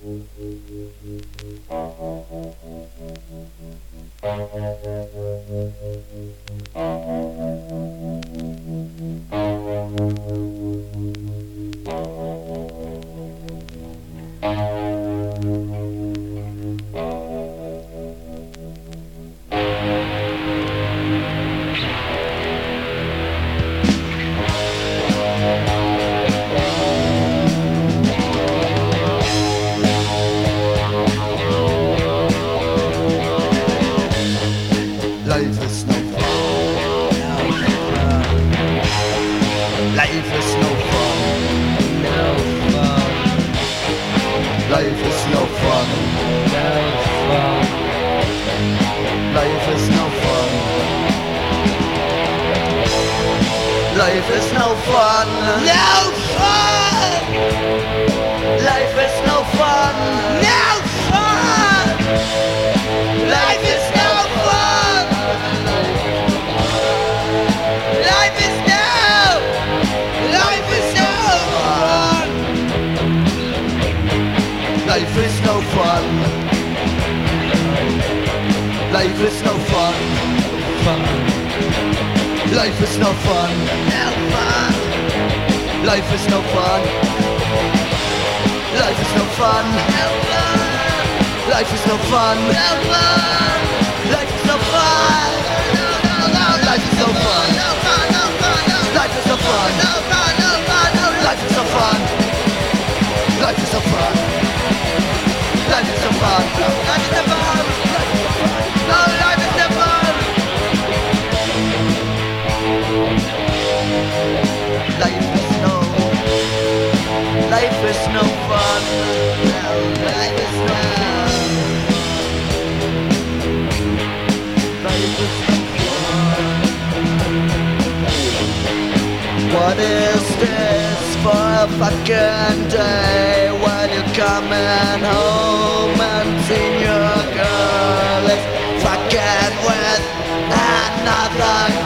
Thank you. Life is no fun. No fun, life is no fun. Life is no fun. Life is no fun. No Life is no fun. Life is no fun. Life is no fun. No fun. Life is no fun. Life is no fun. No fun. Life is no fun. No fun. Life is no fun. No, no, no, Life is no fun. No fun. No fun. No. Life is no fun. No fun. No fun. No. Life is no fun. Life is no fun. No. Life is no fun. Life is no. Life is no. Life is no fun. What is this for a fucking day coming home and seeing your girl is fucking with another